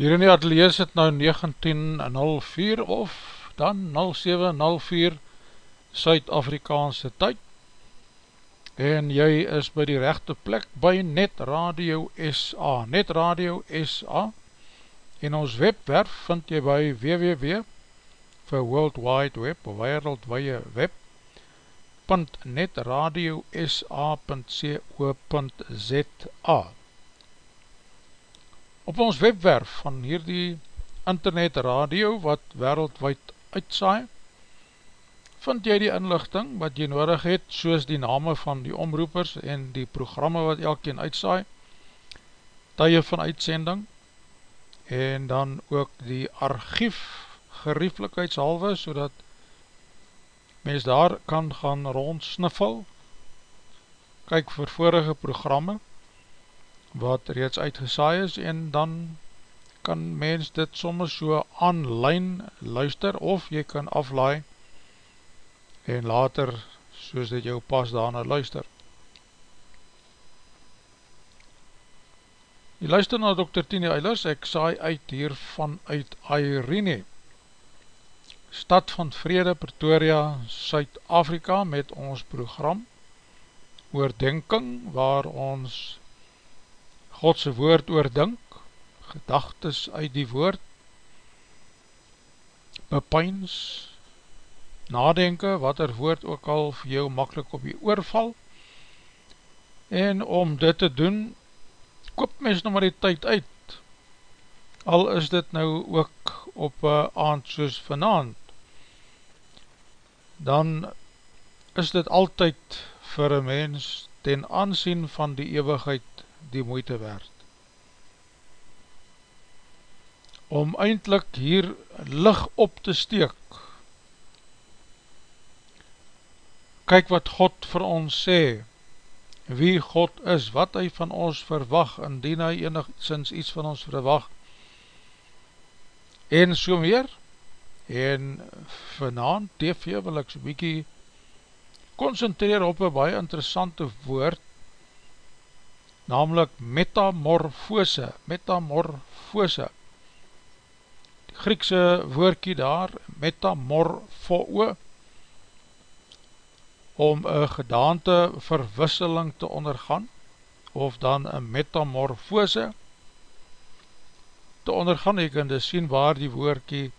die atelier sit nou 19.04 of dan 07.04 Suid-Afrikaanse tyd. En jy is by die rechte plek by Net Radio SA Net Radio SA en ons webwerf vind jy by www vir World Wide Web of wereldwee web .netradiosa.co.za Op ons webwerf van hierdie internet radio wat wereldwijd uitsaai, vind jy die inlichting wat jy nodig het, soos die name van die omroepers en die programme wat elkeen uitsaai, tye van uitsending, en dan ook die archief gerieflikheidshalwe, so dat mens daar kan gaan rondsniffel, kyk vir vorige programme, wat reeds uitgesaai is, en dan kan mens dit soms so online luister, of jy kan aflaai, en later, soos dit jou pas daarna luister. Jy luister na Dr. Tini Eilers, ek saai uit hier vanuit Airene, Stad van Vrede, Pretoria, Suid-Afrika, met ons program, oordenking, waar ons Godse woord oordink, gedagtes uit die woord, bepyns, nadenke, wat er woord ook al vir jou makkelijk op die oorval, en om dit te doen, koop mens nou maar die tyd uit, al is dit nou ook op aand soos vanavond, dan is dit altyd vir een mens ten aansien van die eeuwigheid die moeite werd. Om eindelijk hier lig op te steek, kyk wat God vir ons sê, wie God is, wat hy van ons verwag, indien hy enigszins iets van ons verwag, en so meer, en vanavond TV wil ek so bykie concentreer op een baie interessante woord, namelijk metamorfose, metamorfose, die Griekse woordkie daar, metamorfo, om een gedaante verwisseling te ondergaan, of dan een metamorfose te ondergaan, ek kan dus sien waar die woordkie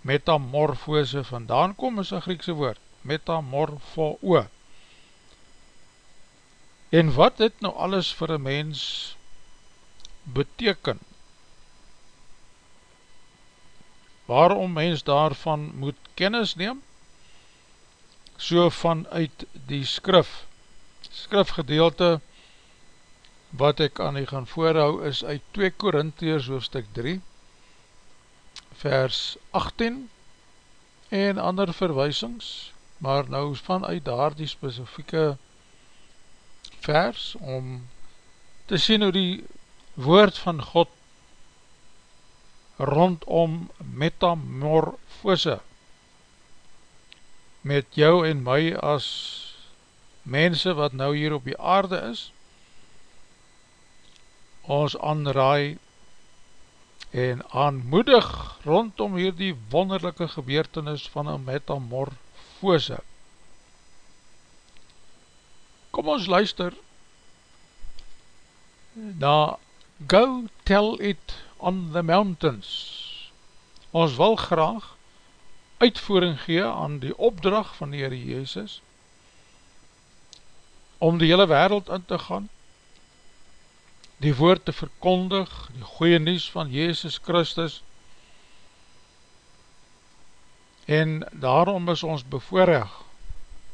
metamorfose vandaan kom, is een Griekse woord, metamorfo. En wat dit nou alles vir een mens beteken, waarom mens daarvan moet kennis neem, so vanuit die skrif, skrifgedeelte wat ek aan u gaan voorhou is uit 2 Korintiërs hoofstuk 3 vers 18 en ander verwysings, maar nou vanuit daar die specifieke vers om te sien hoe die woord van God rondom metamorfose met jou en my as mense wat nou hier op die aarde is, ons aanraai en aanmoedig rondom hier die wonderlijke gebeurtenis van een metamorfose. Kom ons luister na Go Tell It on the Mountains. Ons wil graag uitvoering gee aan die opdracht van die Heere Jezus om die hele wereld in te gaan die woord te verkondig die goeie nies van Jezus Christus en daarom is ons bevoorrecht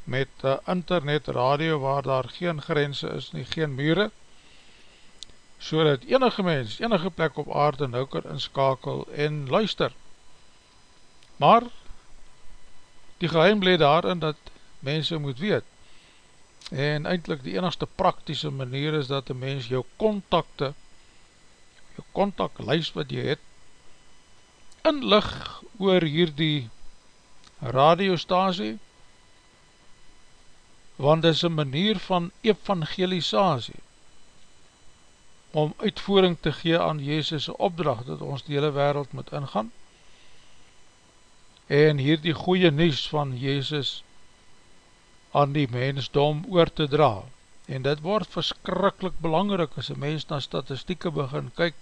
met internet radio waar daar geen grense is nie, geen mure so dat enige mens, enige plek op aarde nou kan inskakel en luister. Maar Die geheim bleed daarin dat mense moet weet. En eindelijk die enigste praktische manier is dat die mens jou contacte jou contactlijst wat jy het inlig oor hierdie radiostasie want dit is een manier van evangelisatie om uitvoering te gee aan Jezus' opdracht dat ons die hele wereld moet ingaan en hier die goeie nies van Jezus aan die mensdom oor te dra. En dit word verskrikkelijk belangrik as een mens na statistieke begin kyk,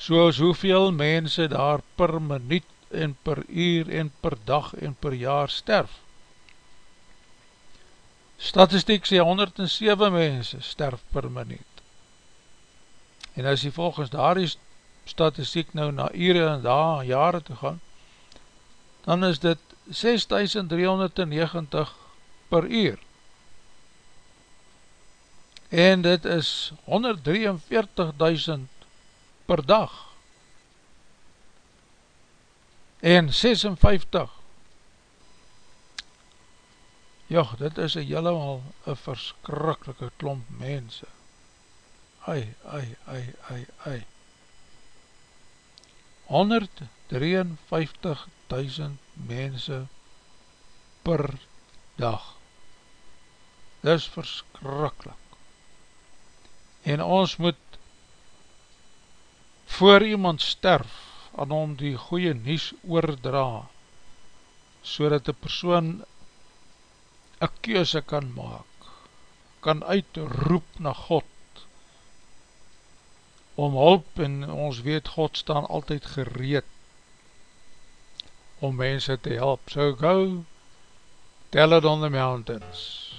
soos hoeveel mense daar per minuut en per uur en per dag en per jaar sterf. Statistiek sê 107 mense sterf per minuut. En as jy volgens daar die statistiek nou na ure en daar jare te gaan, dan is dit 6390 per uur. En dit is 143.000 per dag. En 56. Ja, dit is een helemaal een verskrikkelijke klomp mense. Ai, ai, ai, ai, ai. 153.000 mense per dag. Dit is verskrikkelijk. En ons moet voor iemand sterf aan hom die goeie nies oordra so dat die persoon een keuse kan maak kan uitroep na God om hulp en ons weet God staan altyd gereed om mense te help. So go, tell it on the mountains.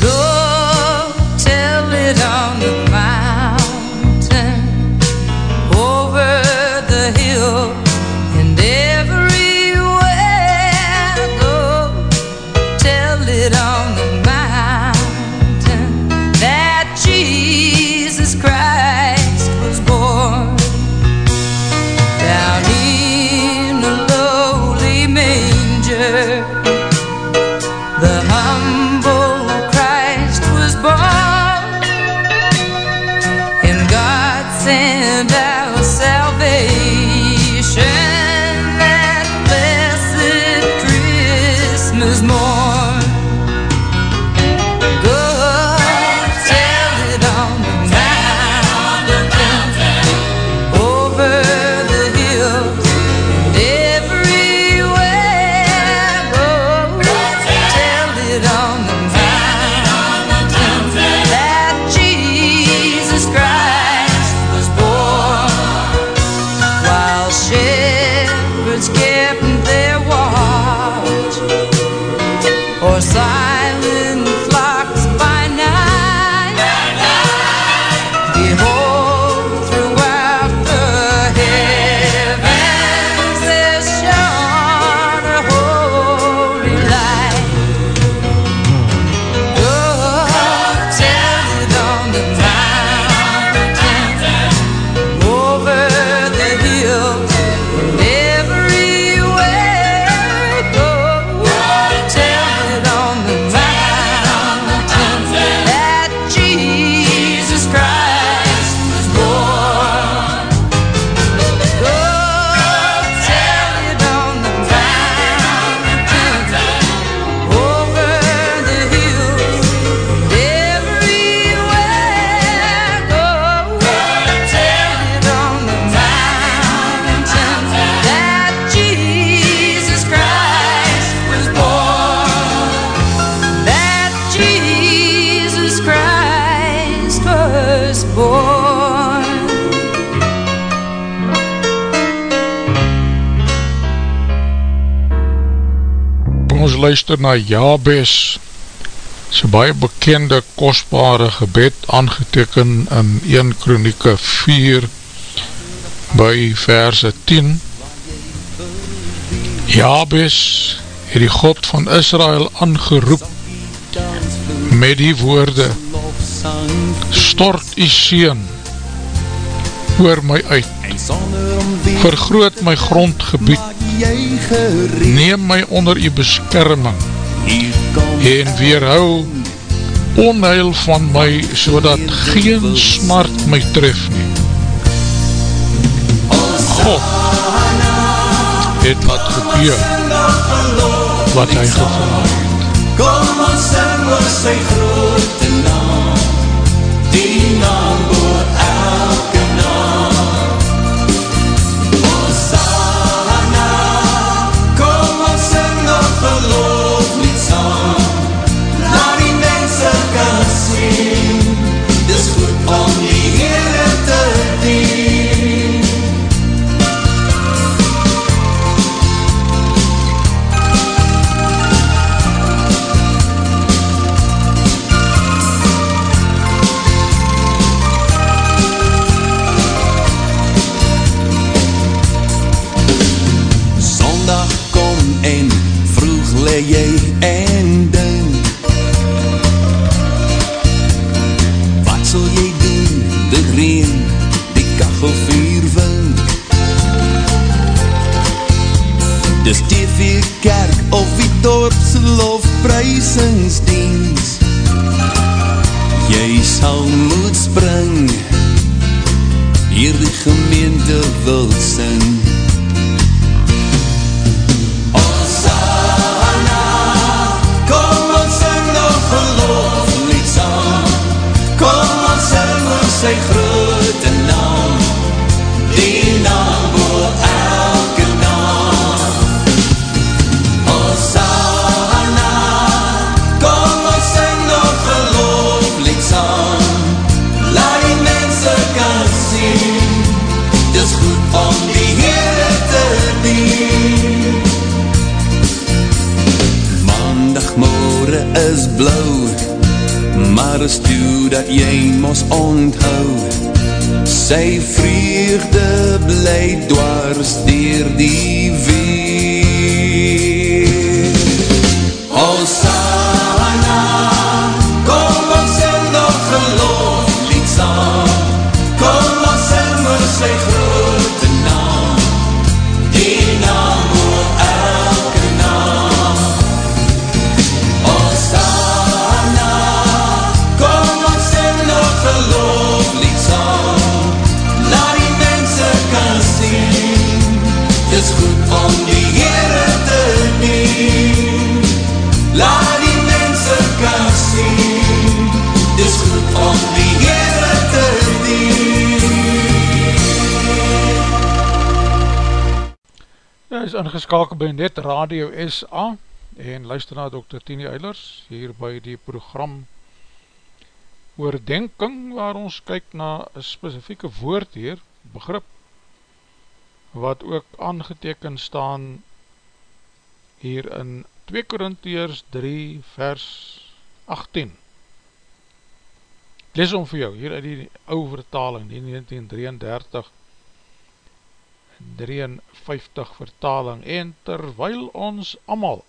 Go, tell it on the luister na Jabes sy baie bekende kostbare gebed aangeteken in 1 kronieke 4 by verse 10 Jabes het die God van Israel aangeroep met die woorde stort die seen oor my uit. Vergroot my grondgebied neem my onder die beskerming. En weerhou onheil van my so dat geen smart my tref nie. God het wat gebeur wat hy gevraag het. Kom ons sing oor sy grote naam lofprysingsdiens. Jy sal moet spring. Hier die gemeente wil is blauw, maar is toe dat jy mos onthou. Sy vreugde bly dwars dier die weer is ingeskakeld by Net Radio SA en luister na Dr. Tini Eilers hier by die program Oordenking waar ons kyk na een specifieke woord hier, begrip, wat ook aangeteken staan hier in 2 Korintiërs 3 vers 18. Lees om vir jou, hier uit die oude vertaling, die 1933 53 vertaling. En terwyl ons amal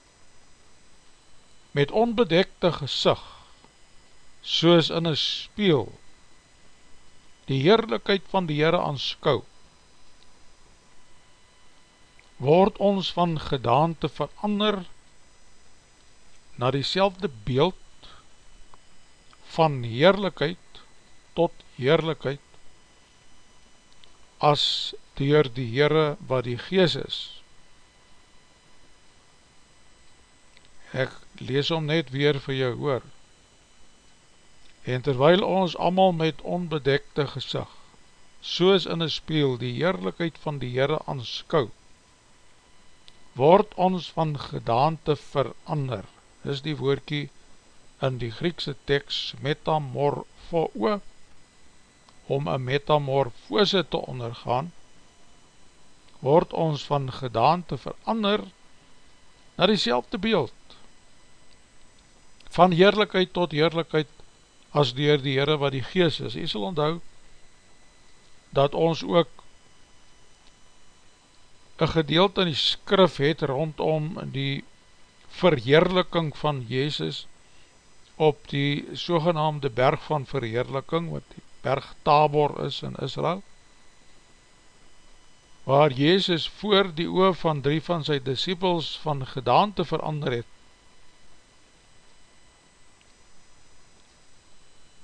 met onbedekte gesig soos in een speel die heerlijkheid van die Heere aanskou word ons van gedaante verander na die beeld van heerlijkheid tot heerlijkheid as dier die Heere wat die Gees is. Ek lees om net weer vir jou hoor. En terwyl ons allemaal met onbedekte gezag, soos in een speel die heerlijkheid van die Heere aanskou, word ons van gedaante verander. Dis die woordkie in die Griekse tekst metamorfo, om een metamorfose te ondergaan, word ons van gedaante verander na die beeld van heerlijkheid tot heerlijkheid as dier die Heere wat die gees is. Jy sal onthou dat ons ook een gedeelte in die skrif het rondom die verheerliking van Jezus op die sogenaamde berg van verheerliking wat die berg Tabor is in Israel waar Jezus voor die oor van drie van sy disciples van gedaante verander het,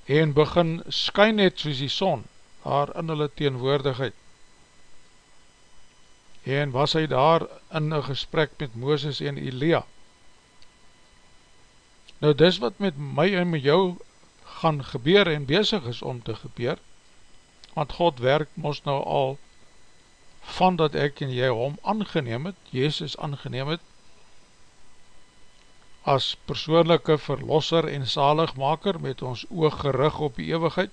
en begin skyn het soos die son, daar in hulle teenwoordigheid, en was hy daar in een gesprek met Mooses en Elia. Nou dis wat met my en met jou gaan gebeur en bezig is om te gebeur, want God werk ons nou al van dat ek en jy hom aangeneem het, Jezus aangeneem het, as persoonlijke verlosser en zaligmaker met ons oog gerig op die eeuwigheid,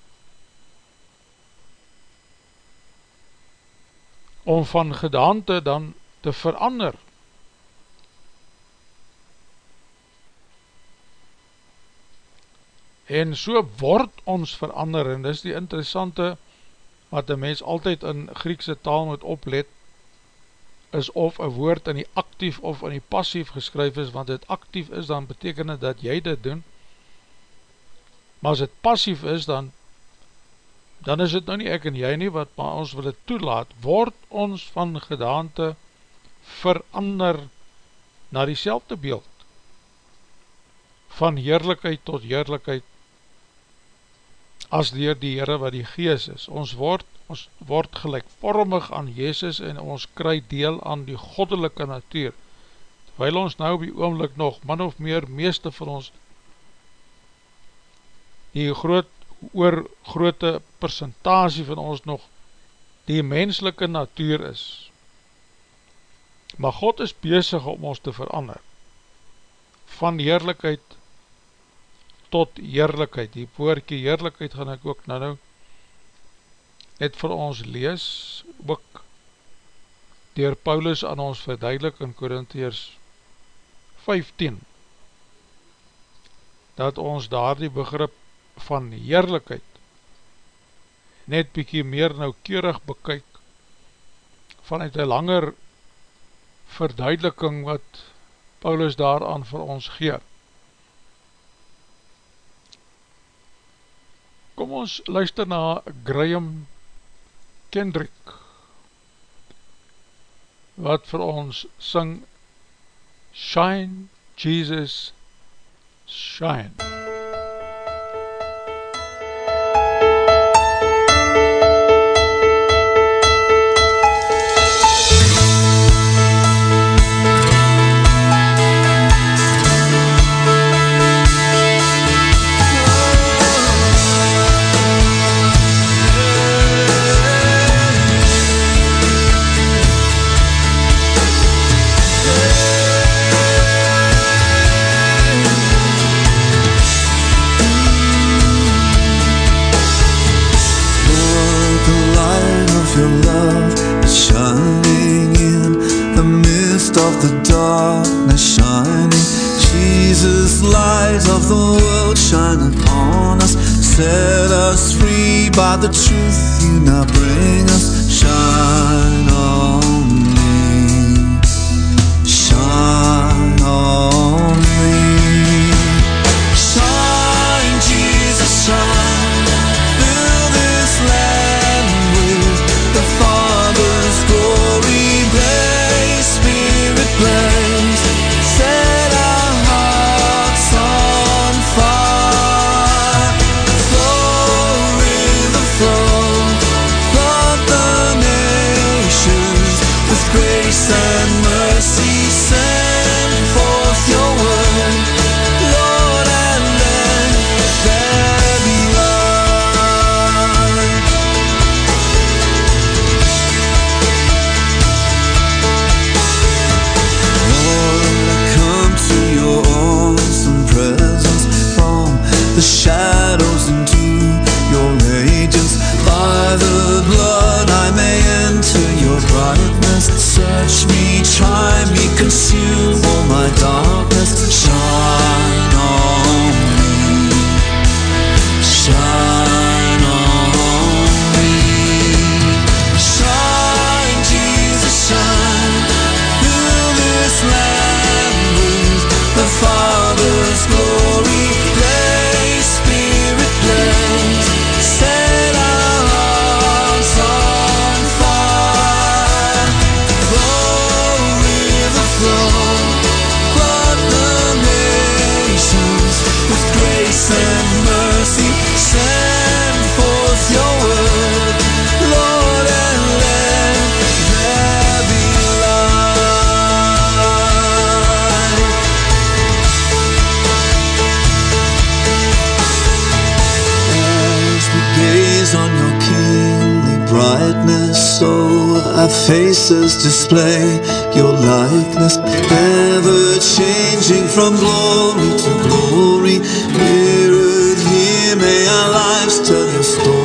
om van gedaante dan te verander. En so word ons verander, en dis die interessante verandering, wat een mens altyd in Griekse taal moet oplet, is of een woord in die actief of in die passief geskryf is, want het actief is, dan beteken het dat jy dit doen, maar as het passief is, dan dan is het nou nie ek en jy nie, wat maar ons wil het toelaat, word ons van gedaante verander na die beeld, van heerlijkheid tot heerlijkheid as dier die Heere wat die gees is. Ons word, ons word gelijkvormig aan Jezus en ons kry deel aan die goddelike natuur. Terwijl ons nou op die oomlik nog, man of meer, meeste van ons, die groot, oor groote percentage van ons nog, die menselike natuur is. Maar God is bezig om ons te verander, van heerlijkheid tot heerlijkheid. Die woordkie heerlijkheid gaan ek ook nou nou net vir ons lees, ook dier Paulus aan ons verduidelik in Korintheers 15, dat ons daar die begrip van heerlijkheid net bykie meer noukeurig bekyk vanuit een langer verduideliking wat Paulus daaraan vir ons geer. Kom ons luister na Graham Kendrick wat vir ons syng Shine Jesus Shine brightness, so our faces display your likeness, ever changing from glory to glory. Mirrored here, may our lives tell your story.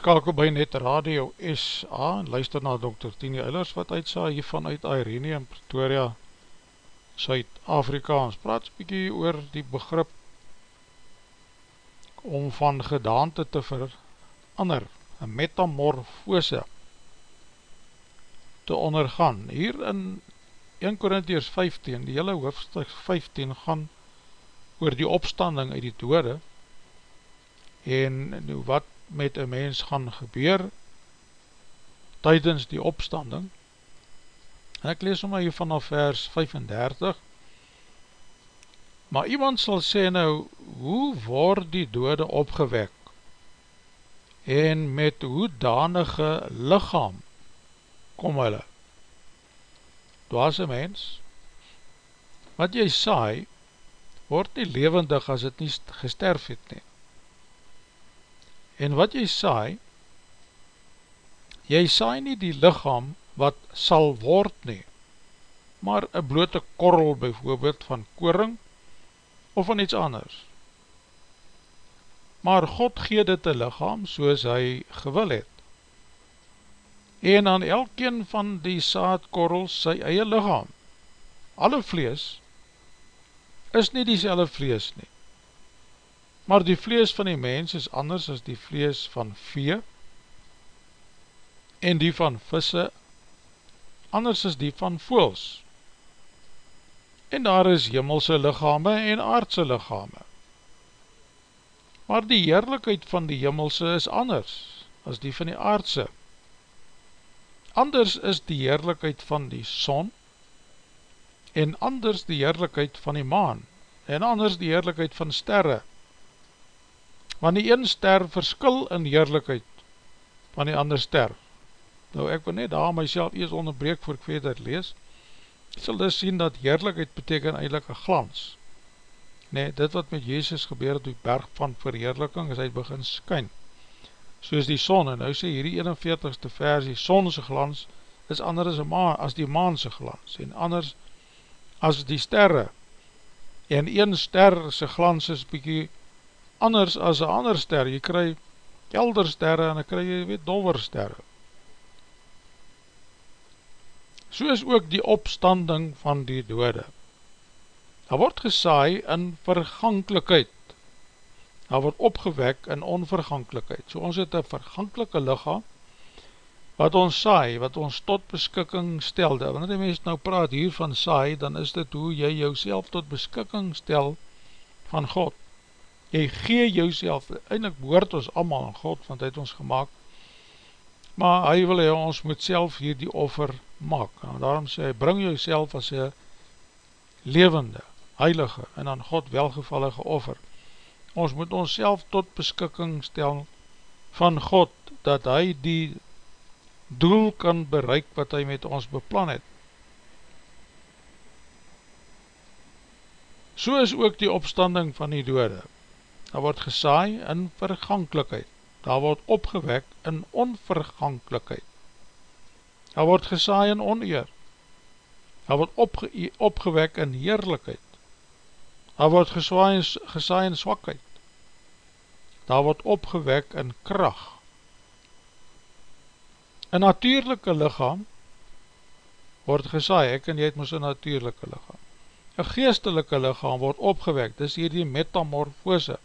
Ingeskakel by Net Radio SA en luister na Dr. Tini Eilers wat uitsa hier vanuit Irene in Pretoria, Suid-Afrika. Ons praat so bykie oor die begrip om van gedaante te verander, een metamorfose te ondergaan. Hier in 1 Korintiërs 15, die hele hoofdstuk 15 gaan oor die opstanding uit die dode en wat met een mens gaan gebeur tydens die opstanding. Ek lees om hier vanaf vers 35 Maar iemand sal sê nou, hoe word die dode opgewek en met hoe danige lichaam kom hulle? Dwaas een mens, wat jy saai, word nie levendig as het nie gesterf het nie. En wat jy saai, jy saai nie die lichaam wat sal word nie, maar een blote korrel bijvoorbeeld van koring of van iets anders. Maar God gee dit een lichaam soos hy gewil het. En aan elkeen van die saadkorrels sy eie lichaam, alle vlees, is nie die vlees nie maar die vlees van die mens is anders as die vlees van vee en die van visse anders as die van voels en daar is jimmelse lichame en aardse lichame maar die heerlijkheid van die jimmelse is anders as die van die aardse. Anders is die heerlijkheid van die son en anders die heerlijkheid van die maan en anders die heerlijkheid van sterre want die een ster verskil in heerlijkheid van die ander ster. Nou ek wil net daar myself eers onderbreek voor ek verder lees, sal dus sien dat heerlijkheid beteken eindelijk een glans. Nee, dit wat met Jezus gebeur het op die berg van verheerliking is hy begin skyn, soos die son, en nou sê hierdie 41ste versie, sonse glans is anders as, die maanse glans, en anders as die sterre, en een sterse glans is bykie anders as een ander ster, jy kry kelder sterre en dan kry jy weet dover sterre. So is ook die opstanding van die dode. Daar word gesaai in vergankelijkheid, daar word opgewek in onvergankelijkheid. So ons het een vergankelike lichaam, wat ons saai, wat ons tot beskikking stelde. Wanneer die mens nou praat hier van saai, dan is dit hoe jy jouself tot beskikking stel van God jy gee jouself, eindelijk behoort ons allemaal aan God, want hy het ons gemaakt, maar hy wil hy, ons moet self hier die offer maak, en daarom sê hy, bring jouself as een levende, heilige, en aan God welgevallige offer, ons moet ons self tot beskikking stel van God, dat hy die doel kan bereik wat hy met ons beplan het. So is ook die opstanding van die dode daar word gesaai in vergankelijkheid, daar word opgewek in onvergankelijkheid, daar word gesaai in oneer, daar word opge opgewek in heerlijkheid, daar word gesaai, gesaai in swakheid, daar word opgewek in kracht. Een natuurlijke lichaam word gesaai, ek en jy het moes een natuurlijke lichaam. Een geestelike lichaam word opgewek, dis hier die metamorfose,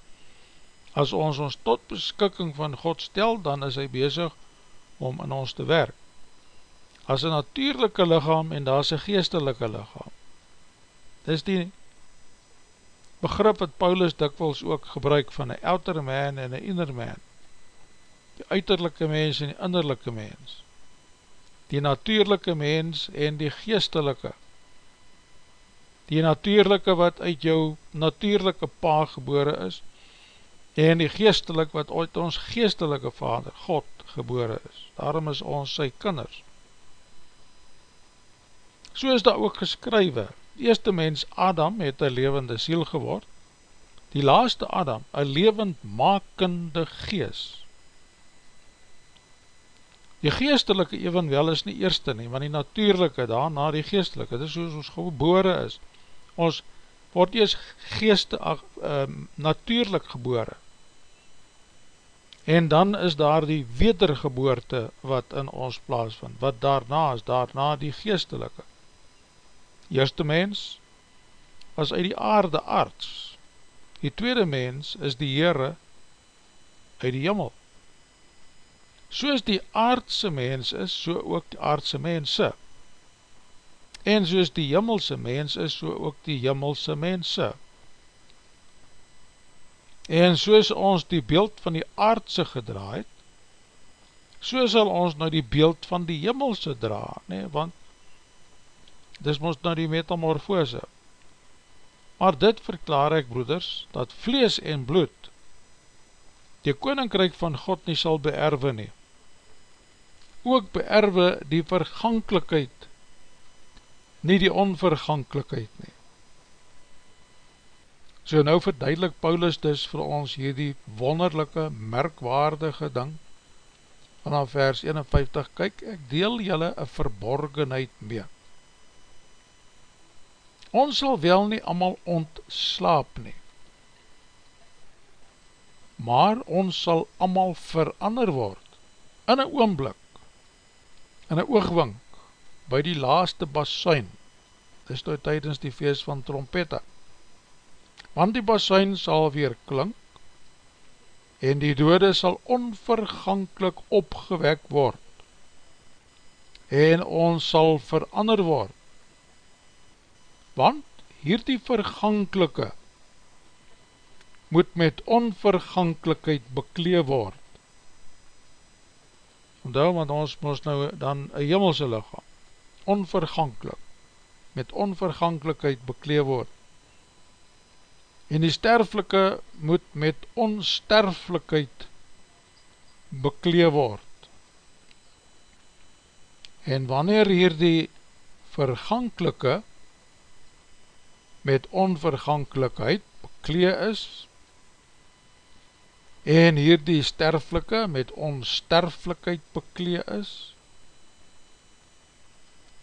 As ons ons tot beskikking van God stel, dan is hy bezig om in ons te werk. As een natuurlijke lichaam en daar is een geestelike lichaam. Dit is die begrip wat Paulus dikwels ook gebruik van een outer man en een inner man. Die uiterlijke mens en die innerlijke mens. Die natuurlijke mens en die geestelike. Die natuurlijke wat uit jou natuurlijke pa gebore is, en die geestelik wat ooit ons geestelike vader, God, gebore is. Daarom is ons sy kinders. So is daar ook geskrywe, die eerste mens Adam het een levende siel geword, die laaste Adam, een levendmakende gees. Die geestelike evenwel is nie eerste nie, want die natuurlijke daarna die geestelike, dit is soos ons gebore is. Ons word eers geeste, uh, natuurlijk gebore, En dan is daar die wedergeboorte wat in ons plaas vind, wat daarna is, daarna die geestelike. Eerste mens was uit die aarde arts. Die tweede mens is die Heere uit die jimmel. Soos die aardse mens is, so ook die aardse mense. En soos die jimmelse mens is, so ook die jimmelse mense. En soos ons die beeld van die aardse gedraaid, so sal ons nou die beeld van die jimmelse dra, nee, want dis ons nou die metamorfose. Maar dit verklaar ek, broeders, dat vlees en bloed die koninkryk van God nie sal beerwe nie. Ook beerwe die verganklikheid, nie die onverganklikheid nie. So nou verduidelik Paulus dus vir ons hierdie wonderlijke, merkwaardige ding, vanaf vers 51, kyk, ek deel julle een verborgenheid mee. Ons sal wel nie allemaal ontslaap nie, maar ons sal allemaal verander word, in een oomblik, in een oogwink, by die laaste basuin, dis nou tydens die feest van trompette, want die basuin sal weer klink, en die dode sal onvergankelijk opgewek word, en ons sal verander word, want hierdie verganklike moet met onverganklikheid beklee word. Ondou, want ons moest nou dan een hemelse lichaam, onverganklik, met onverganklikheid beklee word, en die sterflike moet met onsterflikheid beklee word. En wanneer hier die verganklike met onverganklikheid beklee is, en hier die sterflike met onsterflikheid beklee is,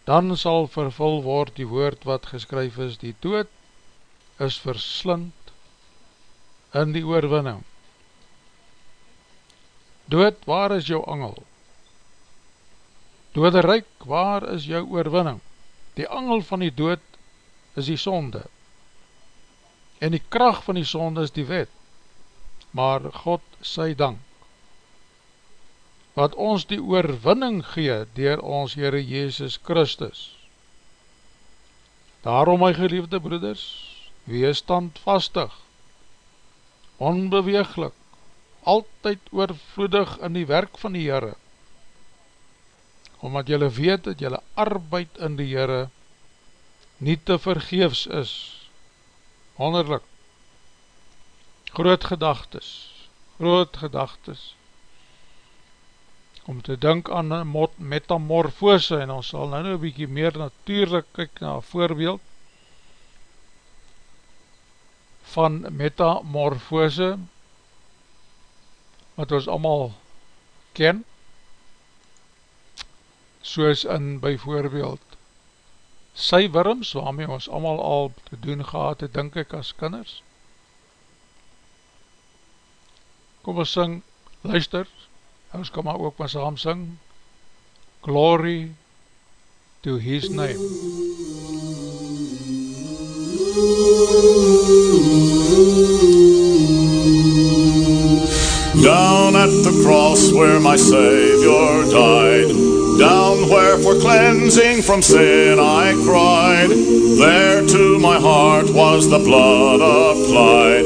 dan sal vervul word die woord wat geskryf is, die dood is verslind in die oorwinning. Dood, waar is jou angel? Dode ryk, waar is jou oorwinning? Die angel van die dood is die sonde. En die kracht van die sonde is die wet. Maar God sy dank, wat ons die oorwinning gee dier ons Heere Jezus Christus. Daarom my geliefde broeders, wees standvastig, onbeweeglik, altyd oorvloedig in die werk van die Heere, omdat jylle weet dat jylle arbeid in die Heere nie te vergeefs is, wonderlik, groot gedagtes, groot gedagtes, om te denk aan metamorfose, en ons sal nou nou bykie meer natuurlijk kyk na voorbeeld, van metamorfose wat ons allemaal ken soos in bijvoorbeeld sy worms waarmee ons allemaal al te doen gehad het, denk ek as kinders. Kom ons sing luister, ons kan maar ook maar saam sing glory to his name Down at the cross where my Savior died, down where for cleansing from sin I cried, there to my heart was the blood applied.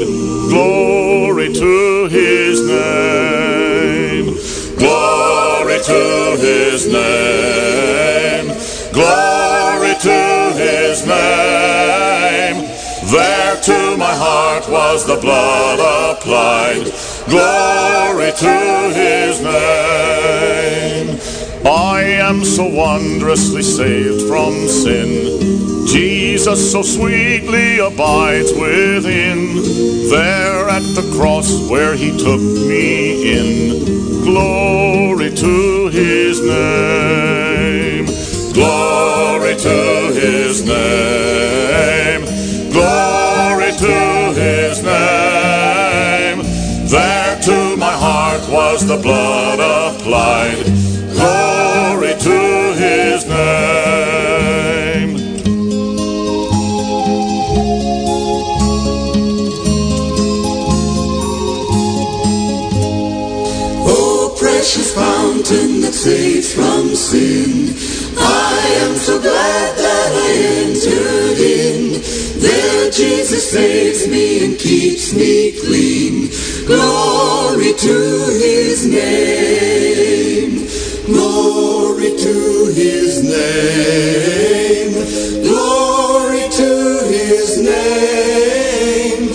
Glory to His name, glory to His name, glory to His name. There to my heart was the blood applied. Glory to his name. I am so wondrously saved from sin. Jesus so sweetly abides within. There at the cross where he took me in. Glory to his name. Blood applied. Glory to his name. Oh, precious fountain that saves from sin. I am so glad that I entered in. There Jesus saves me and keeps me clean. Glory to his name. Glory to his name. Glory to his name.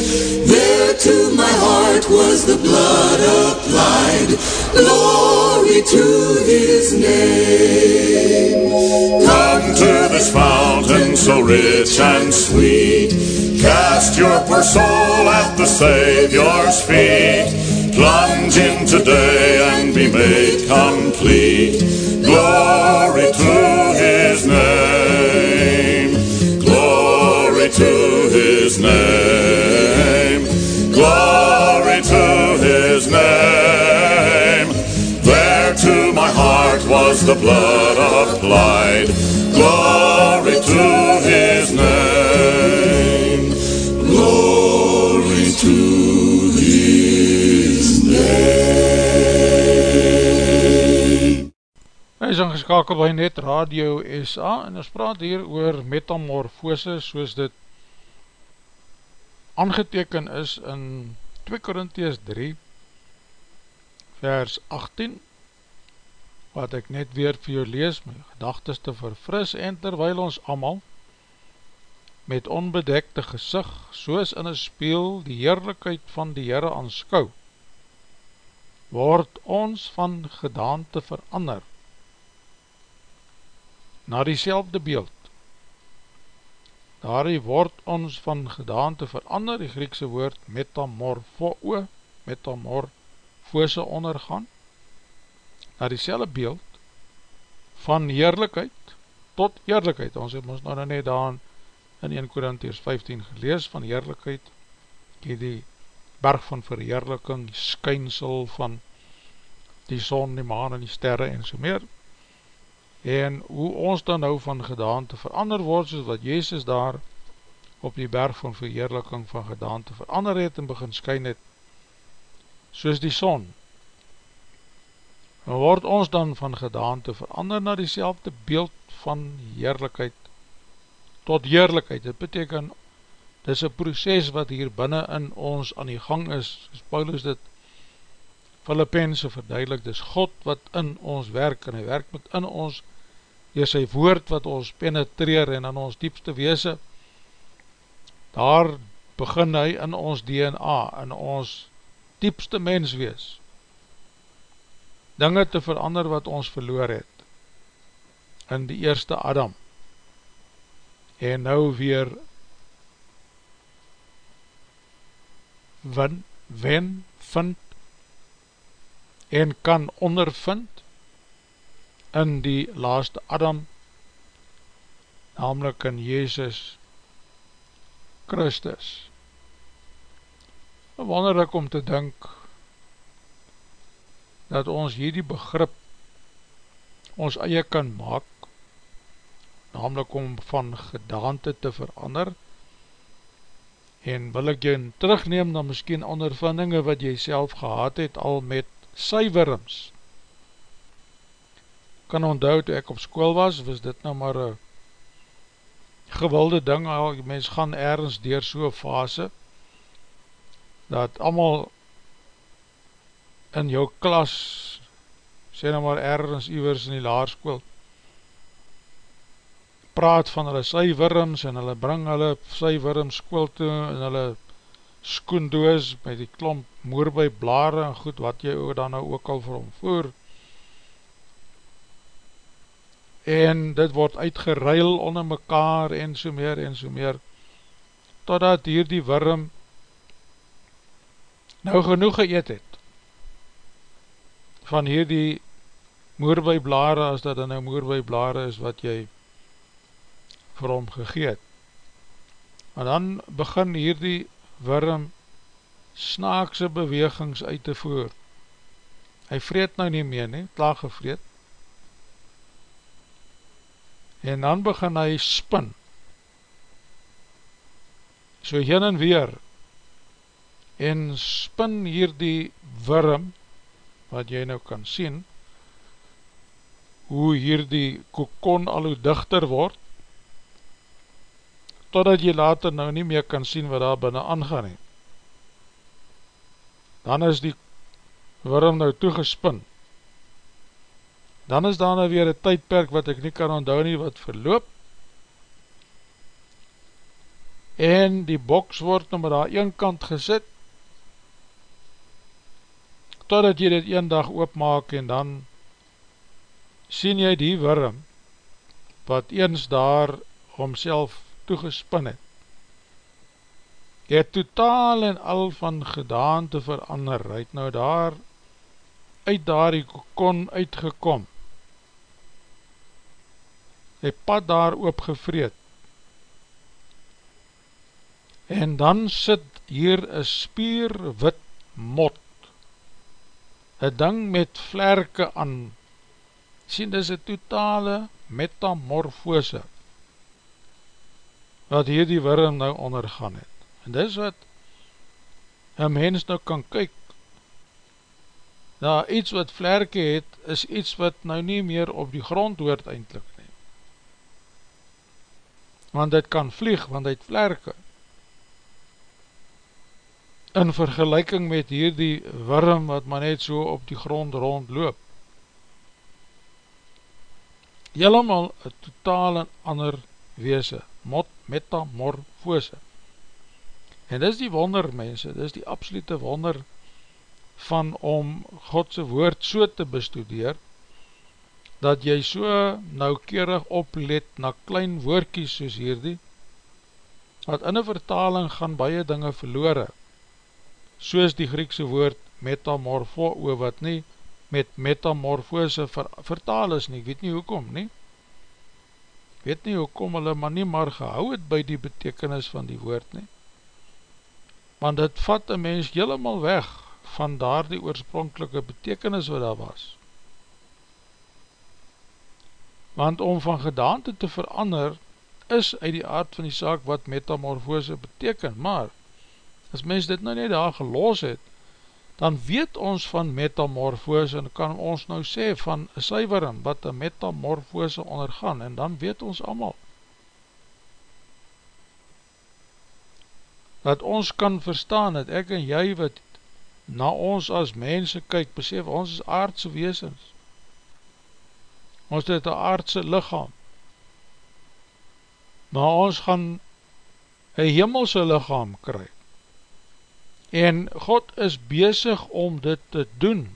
There to my heart was the blood applied. Glory to his name. Come to this fountain so rich and sweet. Cast your poor soul at the Savior's feet. Plunge in today and be made complete. The blood applied. Glory to his name. Glory to his name. Hy is ingeskakel by Net Radio SA en ons praat hier oor metamorfose soos dit aangeteken is in 2 Korinties 3 vers 18 wat ek net weer vir jou lees my gedagtes te verfris en terwyl ons allemaal met onbedekte gezig soos in een speel die heerlijkheid van die Heere aanskou word ons van gedaante verander na die beeld. Daarie word ons van gedaante verander, die Griekse woord metamorfo, metamorfose ondergaan, na die beeld van heerlijkheid tot heerlijkheid. Ons het ons nou net daar in 1 Korintiers 15 gelees van heerlijkheid, die die berg van verheerliking, die skynsel van die son, die maan en die sterre en so meer, en hoe ons dan nou van gedaante verander word, soos wat Jezus daar op die berg van verheerliking van gedaante verander het en begin skyn het, soos die son. En word ons dan van gedaante verander na die beeld van heerlijkheid tot heerlijkheid. Dit beteken, dit is een proces wat hier binnen in ons aan die gang is, soos Paulus dit Filippense verduidelik, dit is God wat in ons werk, en hy werk met in ons. Dier sy woord wat ons penetreer en in ons diepste weese, daar begin hy in ons DNA, in ons diepste mens wees, dinge te verander wat ons verloor het, in die eerste Adam, en nou weer win, wen, vind, en kan ondervind, in die laaste Adam, namelijk in Jezus Christus. Wonderlik om te dink, dat ons hierdie begrip ons eie kan maak, namelijk om van gedaante te verander, en wil ek jy terugneem na miskien ondervindinge wat jy self gehad het al met sywerings, kan onthou toe ek op school was, was dit nou maar een gewilde ding, al mens gaan ergens dier so'n fase, dat allemaal in jou klas, sê nou maar ergens iwers in die laarskoel, praat van hulle sywurms en hulle bring hulle sywurms skool toe en hulle skoendoos met die klomp moerbui blare en goed wat jy dan nou ook al vir hom voer, en dit word uitgeruil onder mekaar en so meer en so meer totdat hier die worm nou genoeg geëet het van hier die moerbijblare as dat nou moerbijblare is wat jy vir hom gegeet maar dan begin hier die worm snaakse bewegings uit te voer. Hy vreet nou nie meer nie, klaar gevreet, en dan begin hy spin, so heen en weer, en spin hier die worm, wat jy nou kan sien, hoe hier die kokon al hoe dichter word, totdat jy later nou nie meer kan sien wat daar binnen aangaan het. Dan is die worm nou toegespin. Dan is daar nou weer een tydperk wat ek nie kan onthou nie wat verloop. En die boks word nou met daar een kant gesit, totdat jy dit een dag oopmaak en dan sien jy die worm wat eens daar homself toegespin het. Jy het totaal en al van gedaante verander, hy het nou daar uit daar die kon uitgekom. Hy pad daar oopgevreed. En dan sit hier een spier wit mot, een ding met vlerke aan, sien dis een totale metamorfose, wat hier die worm nou ondergaan het. En dis wat een mens nou kan kyk, na iets wat vlerke het, is iets wat nou nie meer op die grond hoort eindelijk nie. Want dit kan vlieg, want dit vlerke. In vergelijking met hier die worm wat maar net so op die grond rondloop. Helemaal een totaal en ander weese, mot metamorfose. En dis die wonder mense, dis die absolute wonder van om Godse woord so te bestudeer, dat jy so naukerig oplet na klein woordkies soos hierdie, dat in een vertaling gaan baie dinge verloore, soos die Griekse woord metamorfo, wat nie met metamorfose ver, vertaal is nie, ek weet nie hoekom nie, ek weet nie hoekom hulle maar nie maar gehou het by die betekenis van die woord nie, want het vat een mens helemaal weg van daar die oorspronkelike betekenis wat daar was. Want om van gedaante te verander, is uit die aard van die saak wat metamorfose beteken, maar as mens dit nou nie daar geloos het, dan weet ons van metamorfose en kan ons nou sê van een syverim wat een metamorfose ondergaan en dan weet ons allemaal dat ons kan verstaan, dat ek en jy wat na ons as mense kyk, besef, ons is aardse weesens. Ons het een aardse lichaam. Maar ons gaan een hemelse lichaam kry. En God is bezig om dit te doen,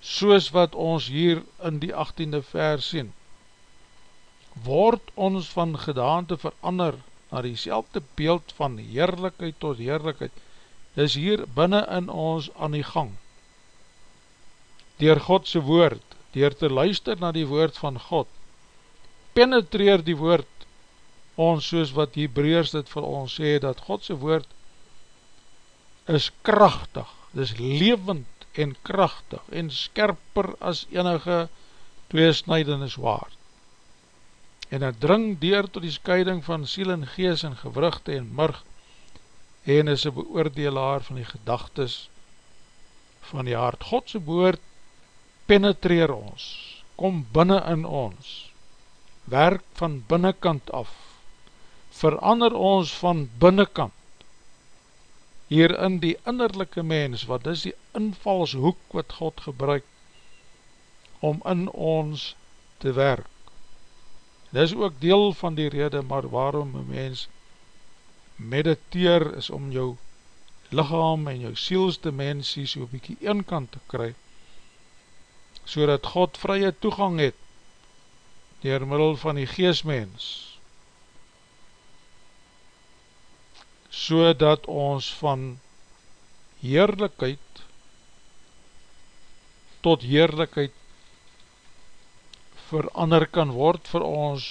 soos wat ons hier in die 18e vers sien. Word ons van gedaante verander, na die selfde beeld van heerlijkheid tot heerlijkheid, is hier binnen in ons aan die gang. Door Godse woord, door te luister na die woord van God, penetreer die woord ons soos wat Hebreers dit vir ons sê, dat Godse woord is krachtig, is levend en krachtig en skerper as enige tweesnijdende zwaard en het dring deur tot die scheiding van siel en gees en gewrugte en murg en is een beoordelaar van die gedagtes van die hart. Godse woord penetreer ons, kom binnen in ons, werk van binnenkant af, verander ons van binnenkant, hier in die innerlijke mens, wat is die invalshoek wat God gebruik, om in ons te werk. Dit is ook deel van die rede, maar waarom een mens mediteer is om jou lichaam en jou sielsdimensie so bykie een kant te kry, so dat God vrye toegang het dier middel van die geestmens, so dat ons van heerlijkheid tot heerlijkheid verander kan word vir ons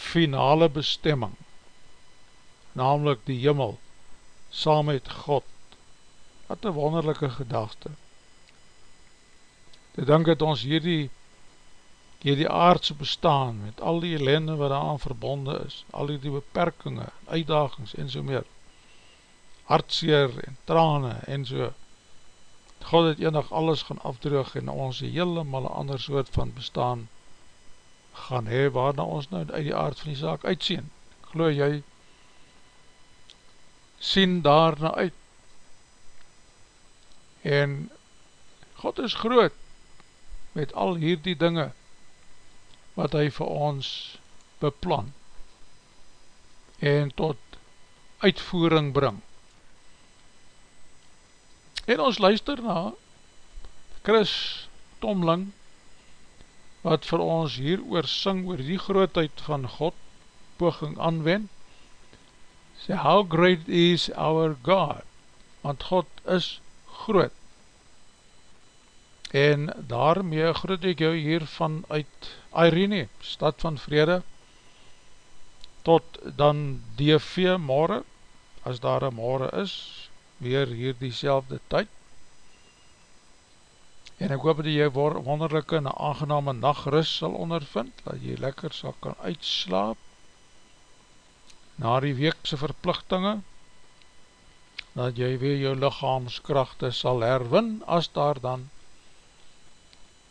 finale bestemming, namelijk die jimmel, saam met God, Wat een wonderlijke gedachte. Ek denk dat ons hierdie hierdie aardse bestaan met al die ellende wat daar aan verbonde is, al die beperkinge, uitdagings en so meer, hartseer en trane en so, God het enig alles gaan afdroog en ons helemaal een ander soort van bestaan gaan hee, waarna ons nou uit die aard van die zaak uitsien. Geloof jy, sien daarna uit. En God is groot met al hierdie dinge wat hy vir ons beplan en tot uitvoering bring. En ons luister na Chris Tomling wat vir ons hier oor sing oor die grootheid van God poging aanwend sê, how great is our God, want God is groot. En daarmee groet ek jou hier vanuit Irene, stad van vrede, tot dan DV morgen, as daar een morgen is, weer hier die selfde tyd. En ek hoop dat jy wonderlijke en aangename nachtrust sal ondervind, dat jy lekker sal kan uitslaap, na die weekse verplichtinge, dat jy weer jou lichaamskrachte sal herwin, as daar dan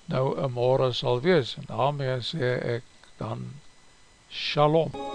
nou een morgen sal wees. En daarmee sê ek dan Shalom.